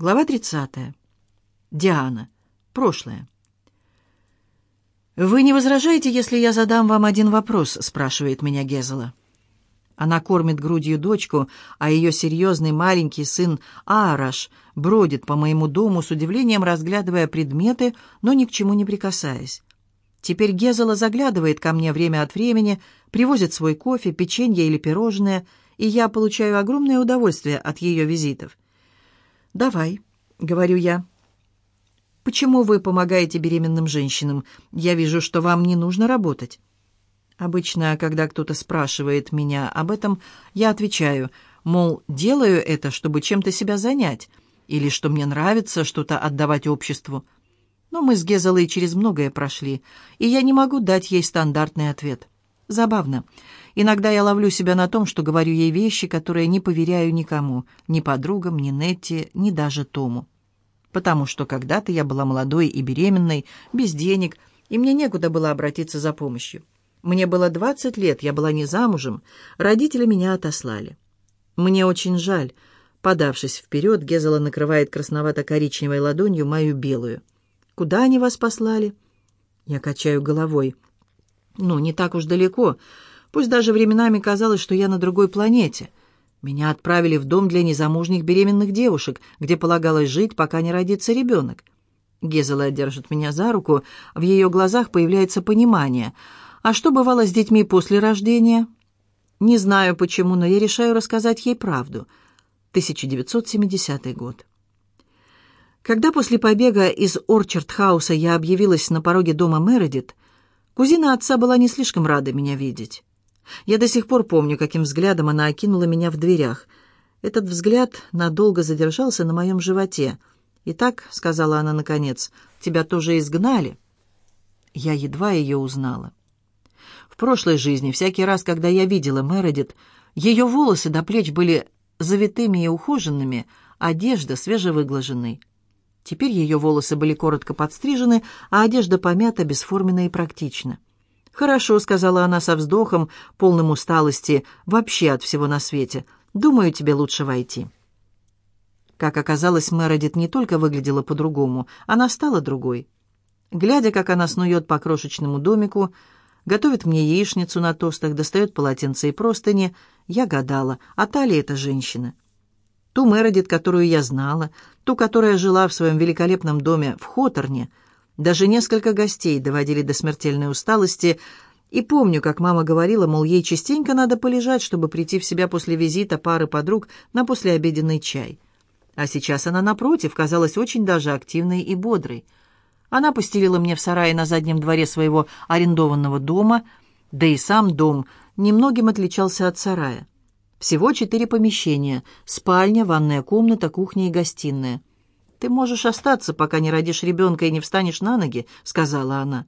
Глава 30. Диана. Прошлое. «Вы не возражаете, если я задам вам один вопрос?» — спрашивает меня Гезела. Она кормит грудью дочку, а ее серьезный маленький сын Аараш бродит по моему дому с удивлением, разглядывая предметы, но ни к чему не прикасаясь. Теперь Гезела заглядывает ко мне время от времени, привозит свой кофе, печенье или пирожное, и я получаю огромное удовольствие от ее визитов — «Давай», — говорю я. «Почему вы помогаете беременным женщинам? Я вижу, что вам не нужно работать». Обычно, когда кто-то спрашивает меня об этом, я отвечаю, мол, делаю это, чтобы чем-то себя занять, или что мне нравится что-то отдавать обществу. Но мы с Гезалой через многое прошли, и я не могу дать ей стандартный ответ. Забавно. Иногда я ловлю себя на том, что говорю ей вещи, которые не поверяю никому, ни подругам, ни Нетте, ни даже Тому. Потому что когда-то я была молодой и беременной, без денег, и мне некуда было обратиться за помощью. Мне было 20 лет, я была не замужем, родители меня отослали. Мне очень жаль. Подавшись вперед, Гезела накрывает красновато-коричневой ладонью мою белую. «Куда они вас послали?» Я качаю головой – ну, не так уж далеко. Пусть даже временами казалось, что я на другой планете. Меня отправили в дом для незамужних беременных девушек, где полагалось жить, пока не родится ребенок. Гезела держит меня за руку, в ее глазах появляется понимание. А что бывало с детьми после рождения? Не знаю почему, но я решаю рассказать ей правду. 1970 год. Когда после побега из Орчардхауса я объявилась на пороге дома Мередит, Кузина отца была не слишком рада меня видеть. Я до сих пор помню, каким взглядом она окинула меня в дверях. Этот взгляд надолго задержался на моем животе. «Итак», — сказала она наконец, — «тебя тоже изгнали?» Я едва ее узнала. В прошлой жизни, всякий раз, когда я видела Мередит, ее волосы до плеч были завитыми и ухоженными, одежда свежевыглаженной. Теперь ее волосы были коротко подстрижены, а одежда помята, бесформенна и практична. «Хорошо», — сказала она со вздохом, полным усталости, вообще от всего на свете. «Думаю, тебе лучше войти». Как оказалось, Мередит не только выглядела по-другому, она стала другой. Глядя, как она снует по крошечному домику, готовит мне яичницу на тостах, достает полотенце и простыни, я гадала, а Талия это женщина — Ту Мередит, которую я знала, ту, которая жила в своем великолепном доме в Хоторне. Даже несколько гостей доводили до смертельной усталости. И помню, как мама говорила, мол, ей частенько надо полежать, чтобы прийти в себя после визита пары подруг на послеобеденный чай. А сейчас она, напротив, казалась очень даже активной и бодрой. Она постелила мне в сарае на заднем дворе своего арендованного дома, да и сам дом немногим отличался от сарая. Всего четыре помещения – спальня, ванная комната, кухня и гостиная. «Ты можешь остаться, пока не родишь ребенка и не встанешь на ноги», — сказала она.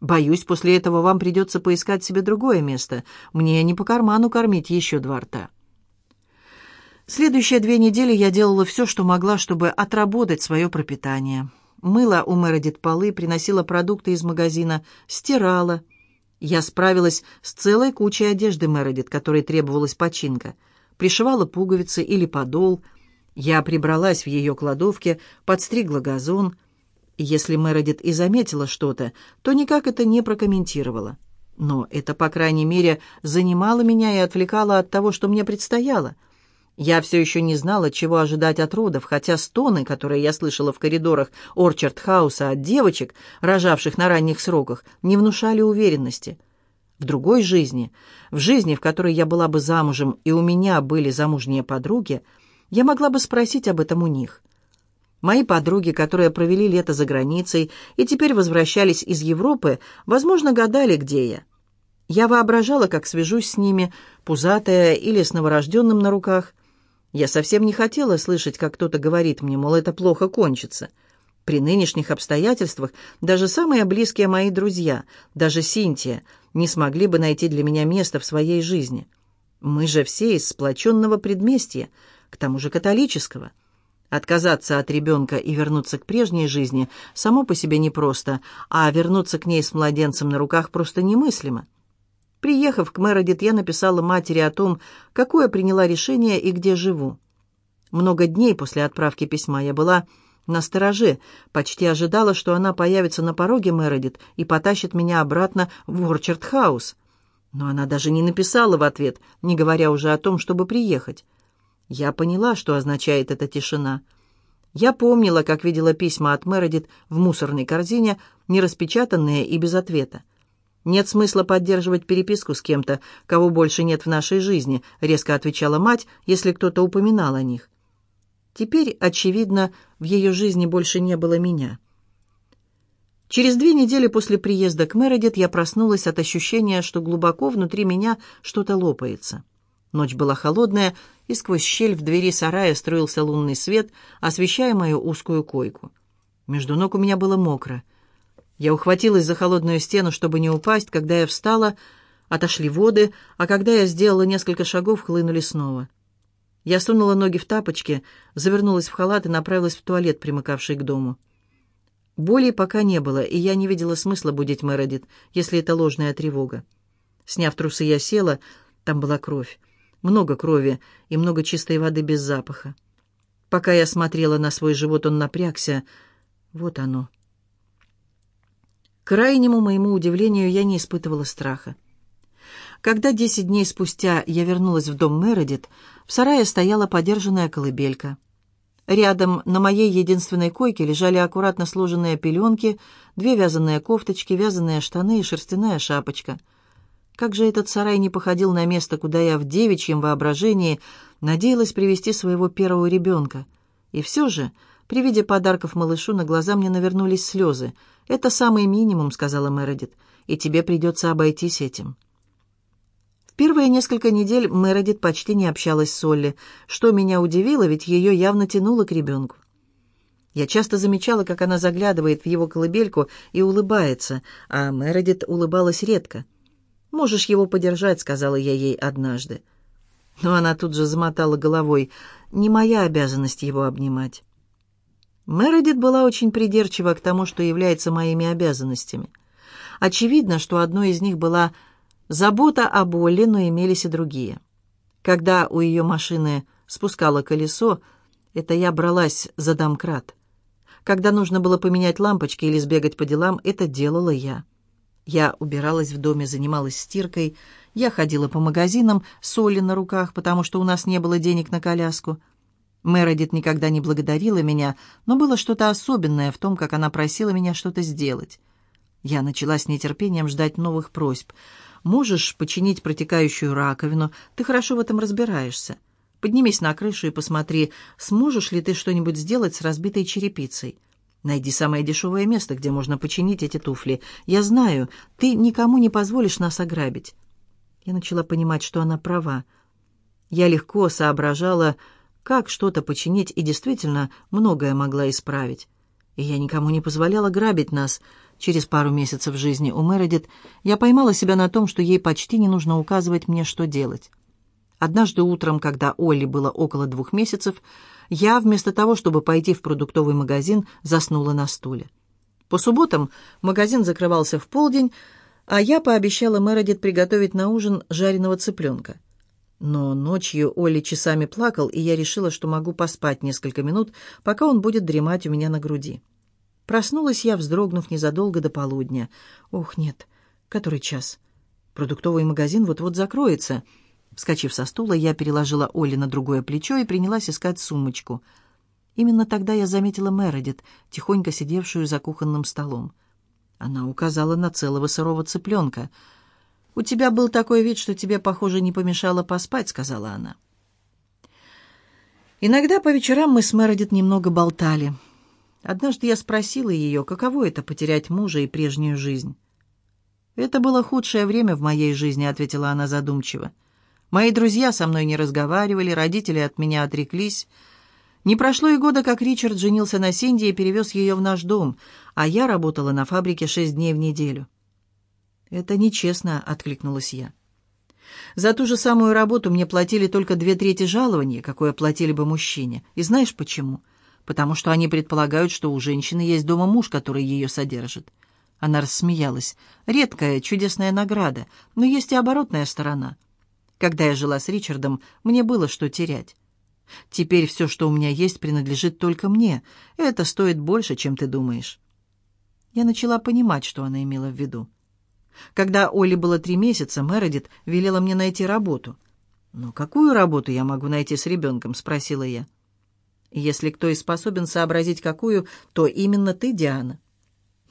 «Боюсь, после этого вам придется поискать себе другое место. Мне не по карману кормить еще два рта». Следующие две недели я делала все, что могла, чтобы отработать свое пропитание. Мыла у Мередит полы, приносила продукты из магазина, стирала, я справилась с целой кучей одежды Мередит, которой требовалась починка. Пришивала пуговицы или подол. Я прибралась в ее кладовке, подстригла газон. Если Мередит и заметила что-то, то никак это не прокомментировала. Но это, по крайней мере, занимало меня и отвлекало от того, что мне предстояло — я все еще не знала, чего ожидать от родов, хотя стоны, которые я слышала в коридорах Орчард-хауса от девочек, рожавших на ранних сроках, не внушали уверенности. В другой жизни, в жизни, в которой я была бы замужем, и у меня были замужние подруги, я могла бы спросить об этом у них. Мои подруги, которые провели лето за границей и теперь возвращались из Европы, возможно, гадали, где я. Я воображала, как свяжусь с ними, пузатая или с новорожденным на руках – я совсем не хотела слышать, как кто-то говорит мне, мол, это плохо кончится. При нынешних обстоятельствах даже самые близкие мои друзья, даже Синтия, не смогли бы найти для меня место в своей жизни. Мы же все из сплоченного предместья, к тому же католического. Отказаться от ребенка и вернуться к прежней жизни само по себе непросто, а вернуться к ней с младенцем на руках просто немыслимо. Приехав к Мередит, я написала матери о том, какое приняла решение и где живу. Много дней после отправки письма я была настороже, почти ожидала, что она появится на пороге Мередит и потащит меня обратно в Орчард-хаус. Но она даже не написала в ответ, не говоря уже о том, чтобы приехать. Я поняла, что означает эта тишина. Я помнила, как видела письма от Мередит в мусорной корзине, нераспечатанные и без ответа. «Нет смысла поддерживать переписку с кем-то, кого больше нет в нашей жизни», — резко отвечала мать, если кто-то упоминал о них. Теперь, очевидно, в ее жизни больше не было меня. Через две недели после приезда к Мередит я проснулась от ощущения, что глубоко внутри меня что-то лопается. Ночь была холодная, и сквозь щель в двери сарая струился лунный свет, освещая мою узкую койку. Между ног у меня было мокро — я ухватилась за холодную стену, чтобы не упасть. Когда я встала, отошли воды, а когда я сделала несколько шагов, хлынули снова. Я сунула ноги в тапочки, завернулась в халат и направилась в туалет, примыкавший к дому. Боли пока не было, и я не видела смысла будить Мередит, если это ложная тревога. Сняв трусы, я села, там была кровь. Много крови и много чистой воды без запаха. Пока я смотрела на свой живот, он напрягся. Вот оно крайнему моему удивлению, я не испытывала страха. Когда десять дней спустя я вернулась в дом Мередит, в сарае стояла подержанная колыбелька. Рядом на моей единственной койке лежали аккуратно сложенные пеленки, две вязаные кофточки, вязаные штаны и шерстяная шапочка. Как же этот сарай не походил на место, куда я в девичьем воображении надеялась привести своего первого ребенка. И все же при виде подарков малышу на глаза мне навернулись слезы. «Это самый минимум», — сказала Мередит, — «и тебе придется обойтись этим». В первые несколько недель Мередит почти не общалась с Олли, что меня удивило, ведь ее явно тянуло к ребенку. Я часто замечала, как она заглядывает в его колыбельку и улыбается, а Мередит улыбалась редко. «Можешь его подержать», — сказала я ей однажды. Но она тут же замотала головой. «Не моя обязанность его обнимать». Мередит была очень придирчива к тому, что является моими обязанностями. Очевидно, что одной из них была забота о боли, но имелись и другие. Когда у ее машины спускало колесо, это я бралась за домкрат. Когда нужно было поменять лампочки или сбегать по делам, это делала я. Я убиралась в доме, занималась стиркой, я ходила по магазинам, соли на руках, потому что у нас не было денег на коляску — Мередит никогда не благодарила меня, но было что-то особенное в том, как она просила меня что-то сделать. Я начала с нетерпением ждать новых просьб. «Можешь починить протекающую раковину? Ты хорошо в этом разбираешься. Поднимись на крышу и посмотри, сможешь ли ты что-нибудь сделать с разбитой черепицей. Найди самое дешевое место, где можно починить эти туфли. Я знаю, ты никому не позволишь нас ограбить». Я начала понимать, что она права. Я легко соображала как что-то починить и действительно многое могла исправить. И я никому не позволяла грабить нас. Через пару месяцев жизни у Мередит я поймала себя на том, что ей почти не нужно указывать мне, что делать. Однажды утром, когда Олли было около двух месяцев, я вместо того, чтобы пойти в продуктовый магазин, заснула на стуле. По субботам магазин закрывался в полдень, а я пообещала Мередит приготовить на ужин жареного цыпленка. Но ночью Оли часами плакал, и я решила, что могу поспать несколько минут, пока он будет дремать у меня на груди. Проснулась я, вздрогнув незадолго до полудня. Ох, нет, который час? Продуктовый магазин вот-вот закроется. Вскочив со стула, я переложила Оли на другое плечо и принялась искать сумочку. Именно тогда я заметила Мередит, тихонько сидевшую за кухонным столом. Она указала на целого сырого цыпленка — «У тебя был такой вид, что тебе, похоже, не помешало поспать», — сказала она. Иногда по вечерам мы с Мередит немного болтали. Однажды я спросила ее, каково это — потерять мужа и прежнюю жизнь. «Это было худшее время в моей жизни», — ответила она задумчиво. «Мои друзья со мной не разговаривали, родители от меня отреклись». Не прошло и года, как Ричард женился на Синди и перевез ее в наш дом, а я работала на фабрике шесть дней в неделю. «Это нечестно», — откликнулась я. «За ту же самую работу мне платили только две трети жалования, какое платили бы мужчине. И знаешь почему? Потому что они предполагают, что у женщины есть дома муж, который ее содержит». Она рассмеялась. «Редкая, чудесная награда, но есть и оборотная сторона. Когда я жила с Ричардом, мне было что терять. Теперь все, что у меня есть, принадлежит только мне. Это стоит больше, чем ты думаешь». Я начала понимать, что она имела в виду. Когда Оле было три месяца, Мередит велела мне найти работу. «Но какую работу я могу найти с ребенком?» — спросила я. «Если кто и способен сообразить какую, то именно ты, Диана».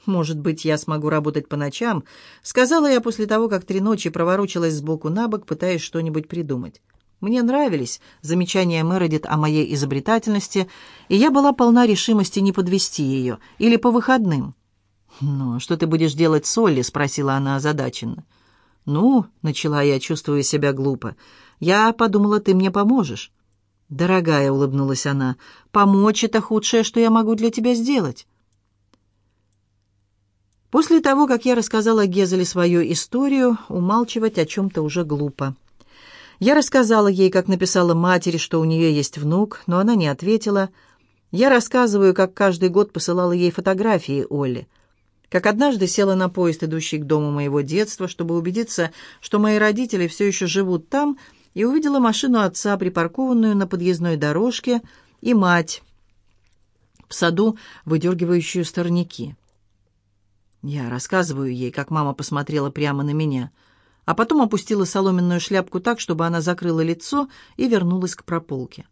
«Может быть, я смогу работать по ночам», — сказала я после того, как три ночи проворочилась сбоку на бок, пытаясь что-нибудь придумать. Мне нравились замечания Мередит о моей изобретательности, и я была полна решимости не подвести ее, или по выходным. «Ну, что ты будешь делать с Олли?» — спросила она озадаченно. «Ну», — начала я, чувствуя себя глупо, — «я подумала, ты мне поможешь». «Дорогая», — улыбнулась она, — «помочь — это худшее, что я могу для тебя сделать». После того, как я рассказала Гезеле свою историю, умалчивать о чем-то уже глупо. Я рассказала ей, как написала матери, что у нее есть внук, но она не ответила. Я рассказываю, как каждый год посылала ей фотографии Олли — как однажды села на поезд, идущий к дому моего детства, чтобы убедиться, что мои родители все еще живут там, и увидела машину отца, припаркованную на подъездной дорожке, и мать в саду, выдергивающую сорняки. Я рассказываю ей, как мама посмотрела прямо на меня, а потом опустила соломенную шляпку так, чтобы она закрыла лицо и вернулась к прополке.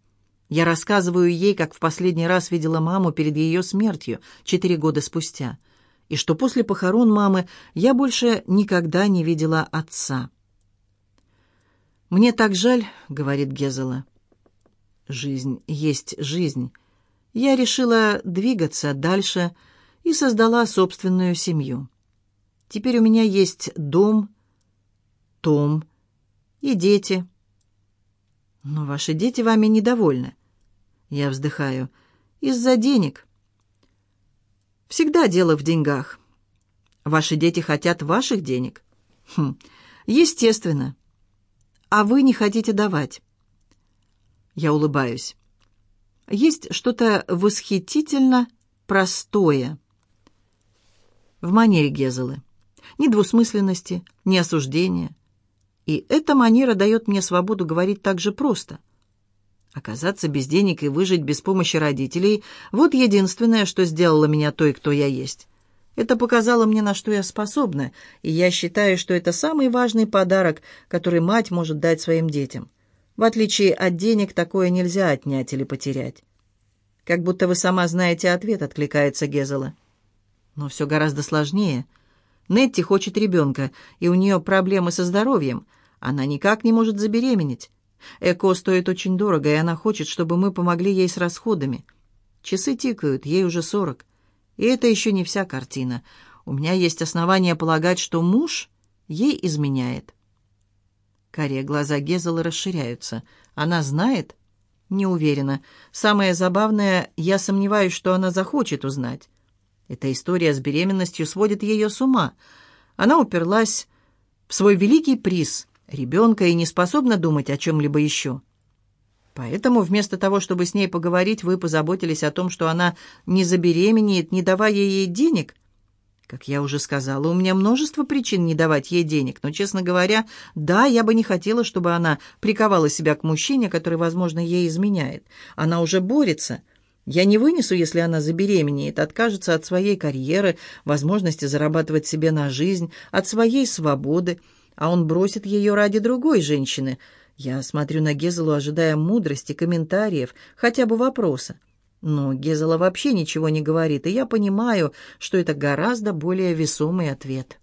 Я рассказываю ей, как в последний раз видела маму перед ее смертью, четыре года спустя — и что после похорон мамы я больше никогда не видела отца. «Мне так жаль», — говорит Гезела. «Жизнь есть жизнь. Я решила двигаться дальше и создала собственную семью. Теперь у меня есть дом, том и дети». «Но ваши дети вами недовольны». Я вздыхаю. «Из-за денег». Всегда дело в деньгах. Ваши дети хотят ваших денег. Хм, естественно. А вы не хотите давать. Я улыбаюсь. Есть что-то восхитительно простое в манере Гезелы. Ни двусмысленности, ни осуждения. И эта манера дает мне свободу говорить так же просто – Оказаться без денег и выжить без помощи родителей – вот единственное, что сделало меня той, кто я есть. Это показало мне, на что я способна, и я считаю, что это самый важный подарок, который мать может дать своим детям. В отличие от денег, такое нельзя отнять или потерять. «Как будто вы сама знаете ответ», — откликается Гезела. «Но все гораздо сложнее. Нетти хочет ребенка, и у нее проблемы со здоровьем. Она никак не может забеременеть. Эко стоит очень дорого, и она хочет, чтобы мы помогли ей с расходами. Часы тикают, ей уже сорок. И это еще не вся картина. У меня есть основания полагать, что муж ей изменяет. Кария глаза Гезела расширяются. Она знает? Не уверена. Самое забавное, я сомневаюсь, что она захочет узнать. Эта история с беременностью сводит ее с ума. Она уперлась в свой великий приз ребенка и не способна думать о чем-либо еще. Поэтому вместо того, чтобы с ней поговорить, вы позаботились о том, что она не забеременеет, не давая ей денег. Как я уже сказала, у меня множество причин не давать ей денег, но, честно говоря, да, я бы не хотела, чтобы она приковала себя к мужчине, который, возможно, ей изменяет. Она уже борется. Я не вынесу, если она забеременеет, откажется от своей карьеры, возможности зарабатывать себе на жизнь, от своей свободы, а он бросит ее ради другой женщины. Я смотрю на Гезелу, ожидая мудрости, комментариев, хотя бы вопроса. Но Гезела вообще ничего не говорит, и я понимаю, что это гораздо более весомый ответ.